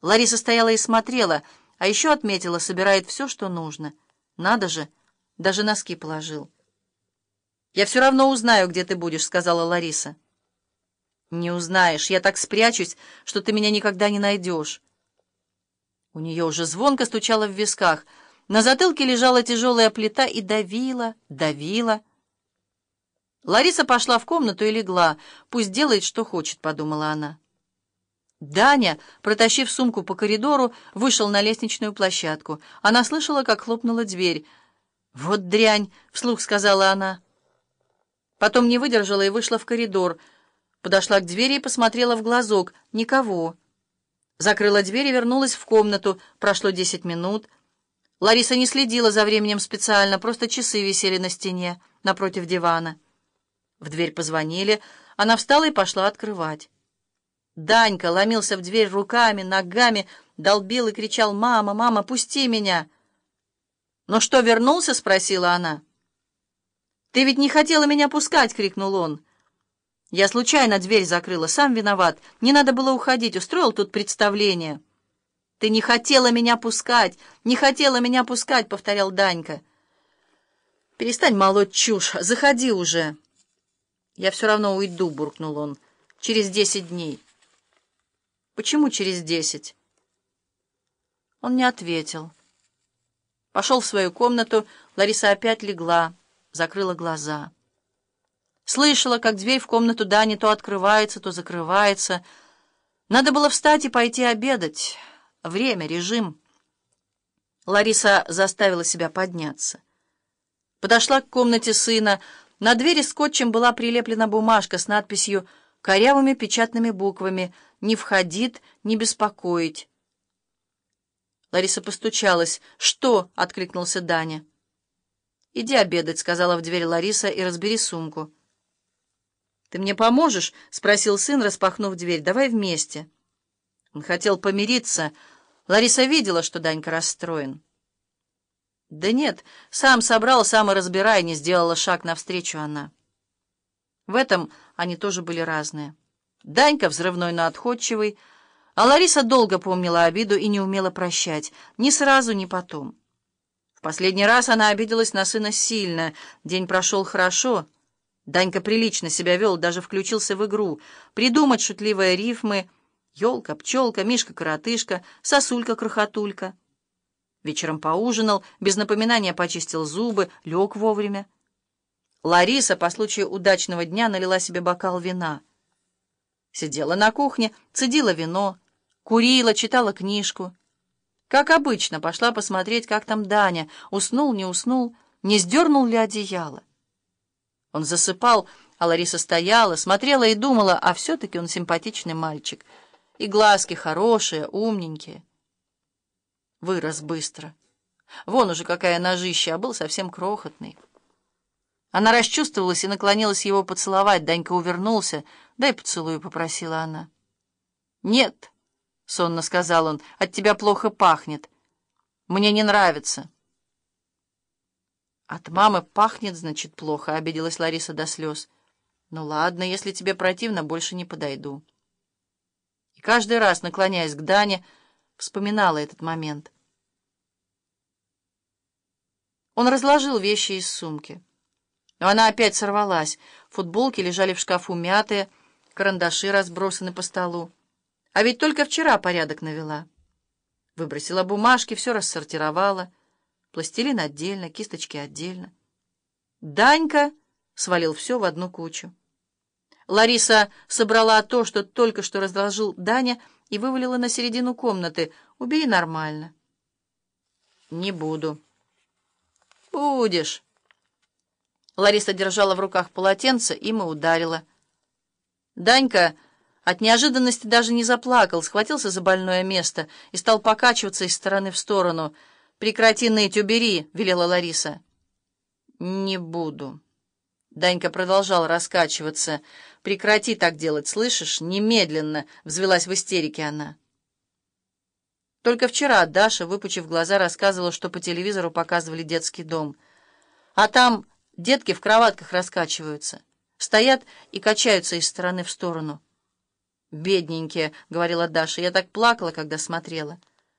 Лариса стояла и смотрела, а еще отметила, собирает все, что нужно. Надо же, даже носки положил. «Я все равно узнаю, где ты будешь», — сказала Лариса. «Не узнаешь. Я так спрячусь, что ты меня никогда не найдешь». У нее уже звонко стучало в висках. На затылке лежала тяжелая плита и давила, давила. Лариса пошла в комнату и легла. «Пусть делает, что хочет», — подумала она. Даня, протащив сумку по коридору, вышел на лестничную площадку. Она слышала, как хлопнула дверь. «Вот дрянь!» — вслух сказала она. Потом не выдержала и вышла в коридор. Подошла к двери и посмотрела в глазок. Никого. Закрыла дверь и вернулась в комнату. Прошло десять минут. Лариса не следила за временем специально, просто часы висели на стене напротив дивана. В дверь позвонили. Она встала и пошла открывать. Данька ломился в дверь руками, ногами, долбил и кричал «Мама, мама, пусти меня!» «Ну что, вернулся?» — спросила она. «Ты ведь не хотела меня пускать!» — крикнул он. «Я случайно дверь закрыла, сам виноват. Не надо было уходить, устроил тут представление». «Ты не хотела меня пускать! Не хотела меня пускать!» — повторял Данька. «Перестань молоть чушь, заходи уже!» «Я все равно уйду», — буркнул он, — «через десять дней». Почему через десять? Он не ответил. Пошел в свою комнату, Лариса опять легла, закрыла глаза. Слышала, как дверь в комнату Дани то открывается, то закрывается. Надо было встать и пойти обедать. Время, режим. Лариса заставила себя подняться. Подошла к комнате сына. На двери скотчем была прилеплена бумажка с надписью корявыми печатными буквами «Не входит, не беспокоить». Лариса постучалась. «Что?» — откликнулся Даня. «Иди обедать», — сказала в дверь Лариса, — «и разбери сумку». «Ты мне поможешь?» — спросил сын, распахнув дверь. «Давай вместе». Он хотел помириться. Лариса видела, что Данька расстроен. «Да нет, сам собрал, сам и разбирай», — не сделала шаг навстречу она. В этом они тоже были разные. Данька взрывной, но отходчивый, а Лариса долго помнила обиду и не умела прощать, ни сразу, ни потом. В последний раз она обиделась на сына сильно. День прошел хорошо. Данька прилично себя вел, даже включился в игру. Придумать шутливые рифмы «Елка, пчелка, Мишка-коротышка, сосулька-крохотулька». Вечером поужинал, без напоминания почистил зубы, лег вовремя. Лариса по случаю удачного дня налила себе бокал вина. Сидела на кухне, цедила вино, курила, читала книжку. Как обычно, пошла посмотреть, как там Даня, уснул, не уснул, не сдернул ли одеяло. Он засыпал, а Лариса стояла, смотрела и думала, а все-таки он симпатичный мальчик. И глазки хорошие, умненькие. Вырос быстро. Вон уже какая ножища, а был совсем крохотный. Она расчувствовалась и наклонилась его поцеловать. Данька увернулся. «Дай поцелуй», — попросила она. «Нет», — сонно сказал он, — «от тебя плохо пахнет. Мне не нравится». «От мамы пахнет, значит, плохо», — обиделась Лариса до слез. «Ну ладно, если тебе противно, больше не подойду». И каждый раз, наклоняясь к Дане, вспоминала этот момент. Он разложил вещи из сумки. Но она опять сорвалась. Футболки лежали в шкафу мятые, карандаши разбросаны по столу. А ведь только вчера порядок навела. Выбросила бумажки, все рассортировала. Пластилин отдельно, кисточки отдельно. Данька свалил все в одну кучу. Лариса собрала то, что только что разложил Даня, и вывалила на середину комнаты. «Убери нормально». «Не буду». «Будешь». Лариса держала в руках полотенце, им и ударила. Данька от неожиданности даже не заплакал, схватился за больное место и стал покачиваться из стороны в сторону. «Прекрати ныть, убери!» — велела Лариса. «Не буду». Данька продолжал раскачиваться. «Прекрати так делать, слышишь? Немедленно!» — взвелась в истерике она. Только вчера Даша, выпучив глаза, рассказывала, что по телевизору показывали детский дом. А там Детки в кроватках раскачиваются, стоят и качаются из стороны в сторону. «Бедненькие», — говорила Даша, — «я так плакала, когда смотрела».